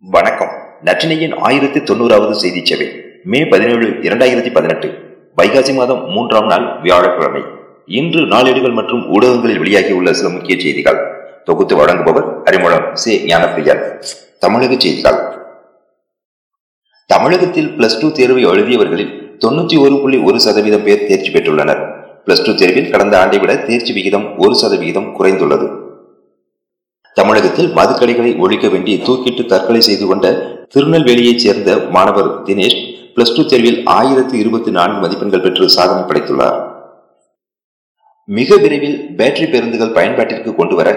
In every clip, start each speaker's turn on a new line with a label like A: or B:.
A: வணக்கம். நற்றினையின் ஆயிரத்தி தொண்ணூறாவது செய்தி சேவை. மே பதினேழு இரண்டாயிரத்தி பதினெட்டு. வைகாசி மாதம் மூன்றாம் நாள் வியாழக்கிழமை. இன்று நாளேடுகள் மற்றும் ஊடகங்களில் வெளியாகியுள்ள சில முக்கிய செய்திகள். தொகுத்து வழங்குபவர் அறிமுகம் சே. ஞானப்பிரியன். தமிழக செய்திகள். தமிழகத்தில் பிளஸ் டூ தேர்வை எழுதியவர்களில் தொண்ணூத்தி ஒரு புள்ளி ஒரு சதவீதம் பேர் தேர்ச்சி பெற்றுள்ளனர். பிளஸ் டூ தேர்வில் கடந்த ஆண்டை விட தேர்ச்சி விகிதம் ஒரு சதவிகிதம் குறைந்துள்ளது. தமிழகத்தில் மதுக்கடைகளை ஒழிக்க வேண்டி தூக்கிட்டு தற்கொலை செய்து கொண்ட திருநெல்வேலியைச் சேர்ந்த மாணவர் தினேஷ் பிளஸ் டூ தேர்வில் ஆயிரத்தி இருபத்தி நான்கு மதிப்பெண்கள் பெற்று சாதனை படைத்துள்ளார். மிக விரைவில் பேட்டரி பேருந்துகள் பயன்பாட்டிற்கு கொண்டு வர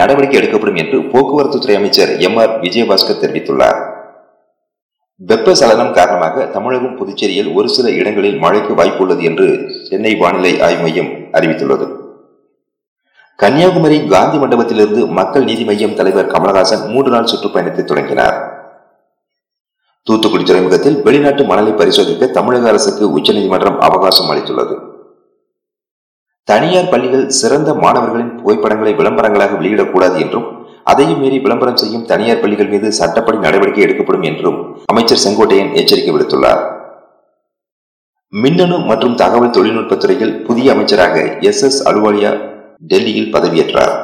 A: நடவடிக்கை எடுக்கப்படும் என்று போக்குவரத்து துறை அமைச்சர் எம் ஆர் விஜயபாஸ்கர் தெரிவித்துள்ளார். வெப்ப சலனம் காரணமாக தமிழகம் புதுச்சேரியில் ஒரு சில இடங்களில் மழைக்கு வாய்ப்பு உள்ளது என்று சென்னை வானிலை ஆய்வு மையம் அறிவித்துள்ளது. கன்னியாகுமரி காந்தி மண்டபத்திலிருந்து மக்கள் நீதி மையம் தலைவர் கமலஹாசன் மூன்று நாள் சுற்றுப்பயணத்தை தொடங்கினார். தூத்துக்குடி துறைமுகத்தில் வெளிநாட்டு மணலை பரிசோதிக்க தமிழக அரசுக்கு உச்சநீதிமன்றம் அவகாசம் அளித்துள்ளது. தனியார் பள்ளிகள் சிறந்த மாணவர்களின் புகைப்படங்களை விளம்பரங்களாக வெளியிடக்கூடாது என்றும் அதையும் மீறி விளம்பரம் செய்யும் தனியார் பள்ளிகள் மீது சட்டப்படி நடவடிக்கை எடுக்கப்படும் என்றும் அமைச்சர் செங்கோட்டையன் எச்சரிக்கை விடுத்துள்ளார். மின்னணு மற்றும் தகவல் தொழில்நுட்பத்துறையில் புதிய அமைச்சராக எஸ் எஸ் அலுவாலியா டெல்லியில் பதவியேற்றார்.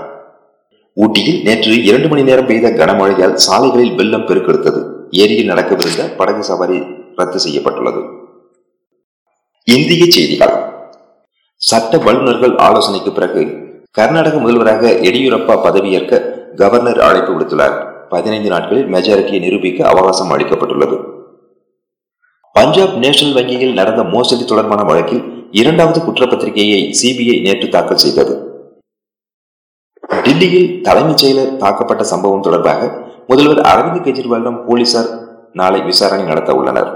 A: ஊட்டியில் நேற்று இரண்டு மணி நேரம் பெய்த கனமழையால் சாலைகளில் வெள்ளம் பெருக்கெடுத்தது. ஏரியில் நடக்கவிருந்த படகு சவாரி ரத்து செய்யப்பட்டுள்ளது. இந்திய செய்திகள். சட்ட வல்லுநர்கள் ஆலோசனைக்கு பிறகு கர்நாடக முதல்வராக எடியூரப்பா பதவியேற்க கவர்னர் அழைப்பு விடுத்துள்ளார். பதினைந்து நாட்களில் மெஜாரிட்டியை நிரூபிக்க அவகாசம் அளிக்கப்பட்டுள்ளது. பஞ்சாப் நேஷனல் வங்கியில் நடந்த மோசடி தொடர்பான வழக்கில் இரண்டாவது குற்றப்பத்திரிகையை சிபிஐ நேற்று தாக்கல் செய்தது. டில்லியில் தலைமைச் செயலர் தாக்கப்பட்ட சம்பவம் தொடர்பாக முதல்வர் அரவிந்த் கெஜ்ரிவாலிடம் போலீசார் நாளை விசாரணை நடத்த உள்ளனர்.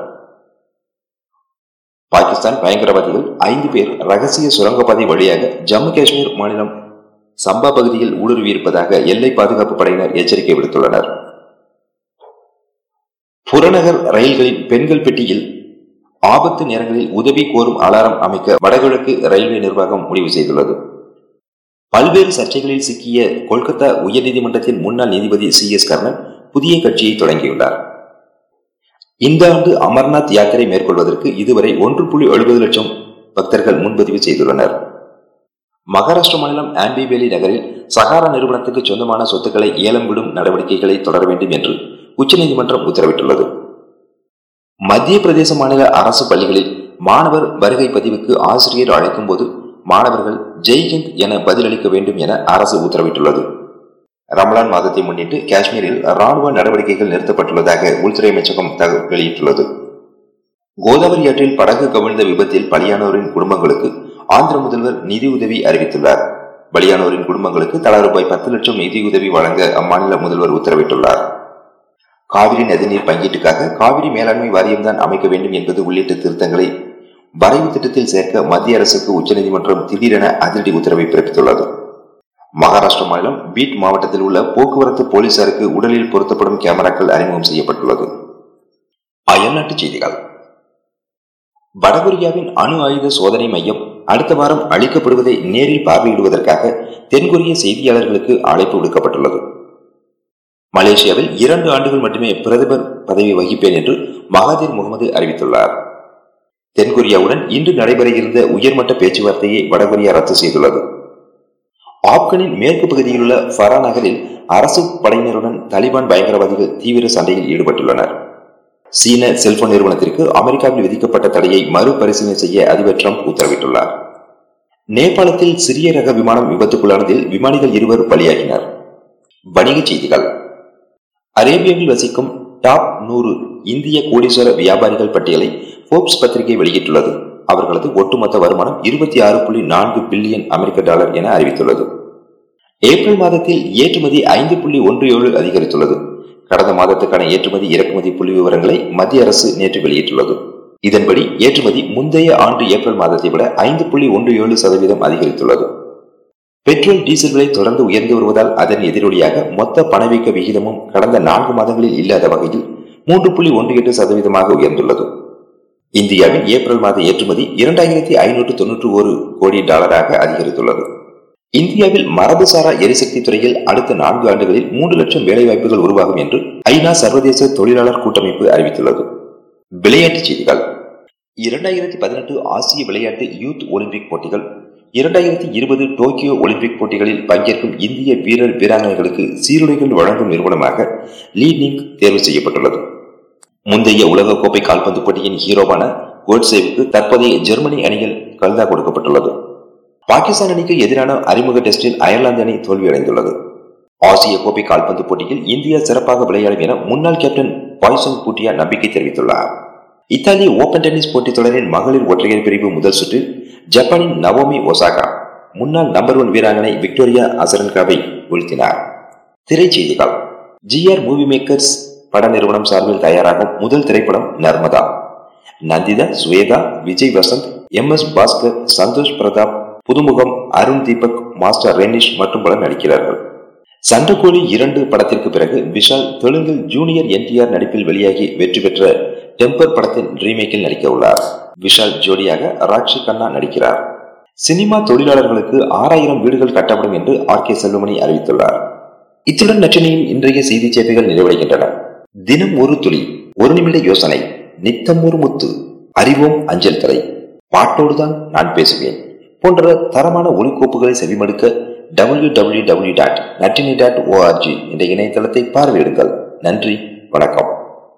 A: பாகிஸ்தான் பயங்கரவாதிகள் ஐந்து பேர் ரகசிய சுரங்கப்பாதை வழியாக ஜம்மு காஷ்மீர் மாநிலம் சம்பா பகுதியில் ஊடுருவியிருப்பதாக எல்லை பாதுகாப்பு படையினர் எச்சரிக்கை விடுத்துள்ளனர். புறநகர் ரயில்களின் பெண்கள் பெட்டியில் ஆபத்து நேரங்களில் உதவி கோரும் அலாரம் அமைக்க வடகிழக்கு ரயில்வே நிர்வாகம் முடிவு செய்துள்ளது. பல்வேறு சர்ச்சைகளில் சிக்கிய கொல்கத்தா உயர்நீதிமன்றத்தின் முன்னாள் நீதிபதி சி எஸ் கர்ணன் புதிய கட்சியை தொடங்கியுள்ளார். இந்த ஆண்டு அமர்நாத் யாத்திரை மேற்கொள்வதற்கு இதுவரை ஒன்று புள்ளி எழுபது லட்சம் பக்தர்கள் முன்பதிவு செய்துள்ளனர். மகாராஷ்டிர மாநிலம் ஆம்பிவேலி நகரில் சகாரா நிறுவனத்துக்கு சொந்தமான சொத்துக்களை ஏலம் விடும் நடவடிக்கைகளை தொடர வேண்டும் என்று உச்சநீதிமன்றம் உத்தரவிட்டுள்ளது. மத்திய பிரதேச மாநில அரசு பள்ளிகளில் மாணவர் வருகை பதிவுக்கு ஆசிரியர் அழைக்கும் போது மாணவர்கள் ஜெய்ஹிந்த் என பதிலளிக்க வேண்டும் என அரசு உத்தரவிட்டுள்ளது. ரமலான் மாதத்தை முன்னிட்டு காஷ்மீரில் ராணுவ நடவடிக்கைகள் நிறுத்தப்பட்டுள்ளதாக உள்துறை அமைச்சகம் தகவல் வெளியிட்டுள்ளது. கோதாவரி ஆற்றில் படகு கவிழ்ந்த விபத்தில் பலியானோரின் குடும்பங்களுக்கு ஆந்திர முதல்வர் நிதியுதவி அறிவித்துள்ளார். பலியானோரின் குடும்பங்களுக்கு தலா ரூபாய் பத்து லட்சம் நிதியுதவி வழங்க அம்மாநில முதல்வர் உத்தரவிட்டுள்ளார். காவிரி நதிநீர் பங்கீட்டுக்காக காவிரி மேலாண்மை வாரியம்தான் அமைக்க வேண்டும் என்பது உள்ளிட்ட திருத்தங்களை வரைவு திட்டத்தில் சேர்க்க மத்திய அரசுக்கு உச்சநீதிமன்றம் திடீரென அதிரடி உத்தரவை பிறப்பித்துள்ளது. மகாராஷ்டிரா மாநிலம் பீட் மாவட்டத்தில் உள்ள போக்குவரத்து போலீசாருக்கு உடலில் பொருத்தப்படும் கேமராக்கள் அறிமுகம் செய்யப்பட்டுள்ளது. அயல்நாட்டு செய்திகள். வடகொரியாவின் அணு ஆயுத சோதனை மையம் அடுத்த வாரம் அளிக்கப்படுவதை நேரில் பார்வையிடுவதற்காக தென்கொரிய செய்தியாளர்களுக்கு அழைப்பு விடுக்கப்பட்டுள்ளது. மலேசியாவில் இரண்டு ஆண்டுகள் மட்டுமே பிரதமர் பதவி வகிப்பேன் என்று மகாதீர் முகமது அறிவித்துள்ளார். தென்கொரியாவுடன் இன்று நடைபெற இருந்த உயர்மட்ட பேச்சுவார்த்தையை வடகொரியா ரத்து செய்துள்ளது. ஆப்கனின் மேற்கு பகுதியில் உள்ள ஃபரா நகரில் அரசு படையினருடன் தலிபான் பயங்கரவாதிகள் தீவிர சண்டையில் ஈடுபட்டுள்ளனர். சீன செல்போன் நிறுவனத்திற்கு அமெரிக்காவில் விதிக்கப்பட்ட தடையை மறுபரிசீலனை செய்ய அதிபர் டிரம்ப் உத்தரவிட்டுள்ளார். நேபாளத்தில் சிறிய ரக விமானம் விபத்துக்குள்ளானதில் விமானிகள் இருவர் பலியாகினர். வணிகச் செய்திகள். அரேபியாவில் வசிக்கும் டாப் நூறு இந்திய கோடீஸ்வர வியாபாரிகள் பட்டியலை போப்ஸ் பத்திரிகை வெளியிட்டுள்ளது. அவர்களது ஒட்டுமொத்த வருமானம் இருபத்தி ஆறு புள்ளி நான்கு பில்லியன் அமெரிக்க டாலர் என அறிவித்துள்ளது. ஏப்ரல் மாதத்தில் ஏற்றுமதி ஐந்து புள்ளி ஒன்று ஏழு அதிகரித்துள்ளது. கடந்த மாதத்துக்கான ஏற்றுமதி இறக்குமதி புள்ளி விவரங்களை மத்திய அரசு நேற்று வெளியிட்டுள்ளது. இதன்படி ஏற்றுமதி முந்தைய ஆண்டு ஏப்ரல் மாதத்தை விட ஐந்து புள்ளி ஒன்று ஏழு சதவீதம் அதிகரித்துள்ளது. பெட்ரோல் டீசல் விலை தொடர்ந்து உயர்ந்து வருவதால் அதன் எதிரொலியாக மொத்த பணவீக்க விகிதமும் கடந்த நான்கு மாதங்களில் இல்லாத வகையில் மூன்று புள்ளி ஒன்று எட்டு சதவீதமாக உயர்ந்துள்ளது. இந்தியாவின் ஏப்ரல் மாத ஏற்றுமதி இரண்டாயிரத்தி ஐநூற்று தொன்னூற்று ஒரு கோடி டாலராக அதிகரித்துள்ளது. இந்தியாவில் மரபுசாரா எரிசக்தி துறையில் அடுத்த நான்கு ஆண்டுகளில் மூன்று லட்சம் வேலைவாய்ப்புகள் உருவாகும் என்று ஐநா சர்வதேச தொழிலாளர் கூட்டமைப்பு அறிவித்துள்ளது. விளையாட்டுச் செய்திகள். இரண்டாயிரத்தி பதினெட்டு ஆசிய விளையாட்டு யூத் ஒலிம்பிக் போட்டிகள் இரண்டாயிரத்தி இருபது டோக்கியோ ஒலிம்பிக் போட்டிகளில் பங்கேற்கும் இந்திய வீரர் வீராங்கனைகளுக்கு சீருடைகள் வழங்கும் நிறுவனமாக லீனிங் தேர்வு செய்யப்பட்டுள்ளது. முந்தைய உலகக்கோப்பை கால்பந்து போட்டியின் ஹீரோவான கோட்சேவுக்கு தற்போதைய ஜெர்மனி அணியில் கல்தா கொடுக்கப்பட்டுள்ளது. பாகிஸ்தான் அணிக்கு எதிரான அறிமுக டெஸ்டில் அயர்லாந்து அணி தோல்வியடைந்துள்ளது. ஆசிய கோப்பை கால்பந்து போட்டியில் இந்தியா சிறப்பாக விளையாடும் என முன்னாள் கேப்டன் பாய்சன் பூட்டியா நம்பிக்கை தெரிவித்துள்ளார். இத்தாலி ஓபன் டென்னிஸ் போட்டித் தொடரின் மகளிர் ஒற்றையர் பிரிவு முதல் சுற்றில் ஜப்பானின் நவோமி ஒசாகா முன்னாள் நம்பர் ஒன் வீராங்கனை விக்டோரியா அசரன்காவை வீழ்த்தினார். திரைச்செய்திகள் ஜி ஆர் மூவி மேக்கர்ஸ் பட நிறுவனம் சார்பில் தயாராகும் முதல் திரைப்படம் நர்மதா. நந்திதா ஸ்வேதா விஜய் வசந்த் எம் எஸ் பாஸ்கர் சந்தோஷ் பிரதாப் புதுமுகம் அருண் தீபக் மாஸ்டர் ரெனிஷ் மற்றும் பலர் நடிக்கிறார்கள். சண்டகோழி இரண்டு படத்திற்கு பிறகு விஷால் தெலுங்கில் ஜூனியர் என்டிஆர் நடிப்பில் வெளியாகி வெற்றி பெற்ற டெம்பர் படத்தின் ரீமேக்கில் நடிக்க உள்ளார். விஷால் ஜோடியாக ராட்சி கண்ணா நடிக்கிறார். சினிமா தொழிலாளர்களுக்கு ஆறாயிரம் வீடுகள் கட்டப்படும் என்று ஆர் கே செல்வமணி அறிவித்துள்ளார். இத்துடன் நச்சினையின் இன்றைய செய்தி சேவைகள் நிறைவடைகின்றன. தினம் ஒரு துளி ஒரு நிமிட யோசனை நித்தம் ஒரு முத்து அறிவோம் அஞ்சல் தலை. பாட்டோடுதான் நான் பேசுவேன். போன்ற தரமான ஒலிக்கோப்புகளை செவிமடுக்க W W W dot நட்டினி dot O R G என்ற இணையதளத்தை பார்வையிடுங்கள். நன்றி வணக்கம்.